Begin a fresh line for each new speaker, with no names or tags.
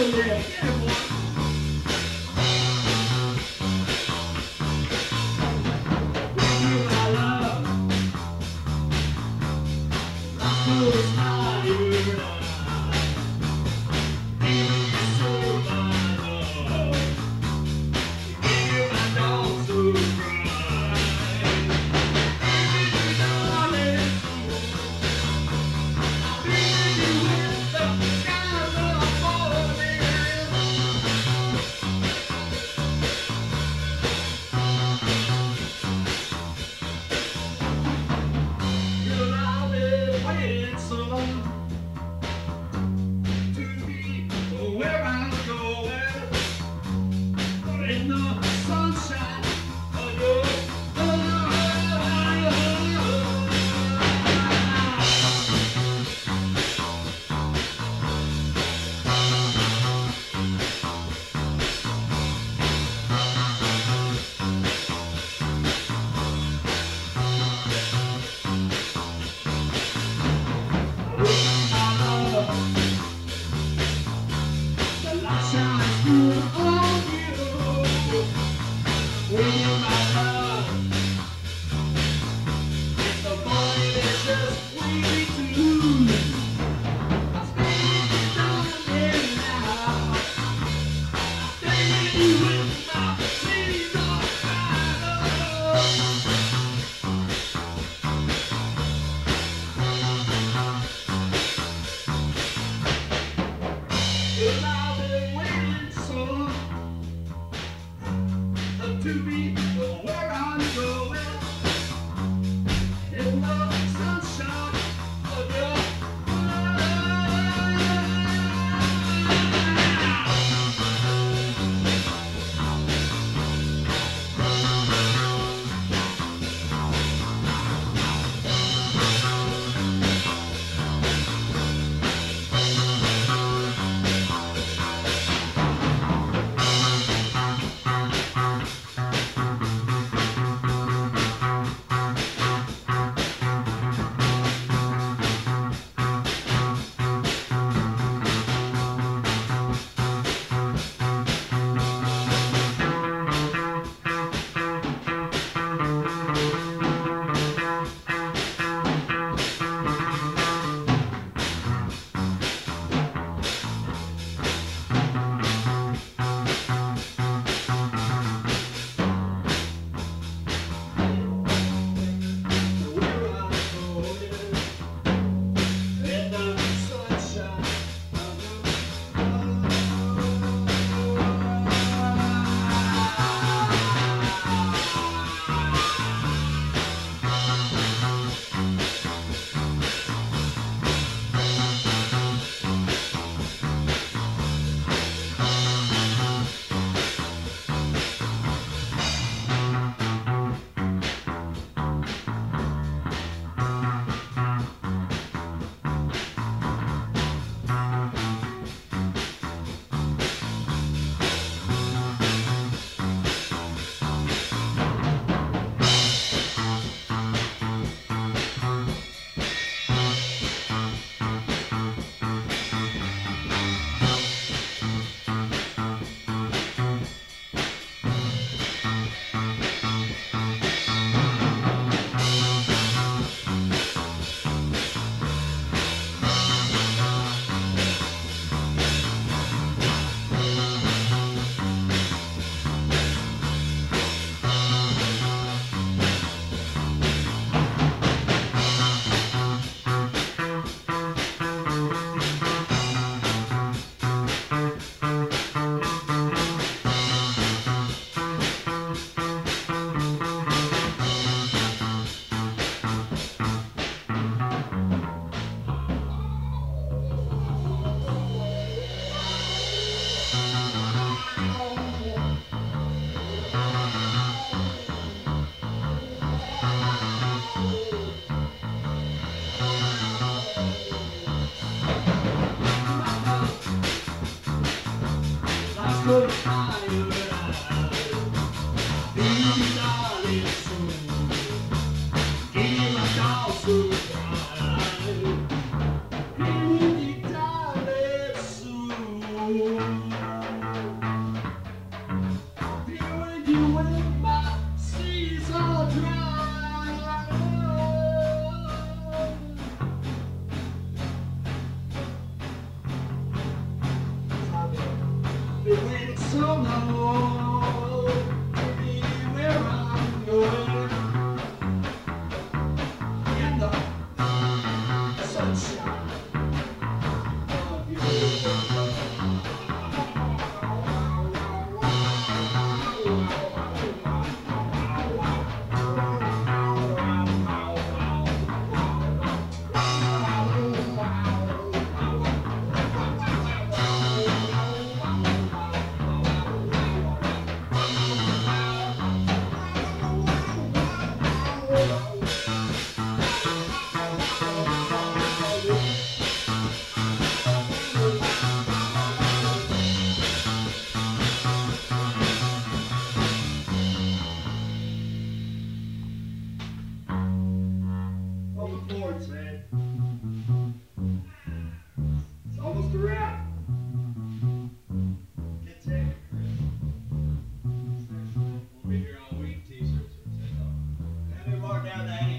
Yeah. To be where I'm going. It looks good time. down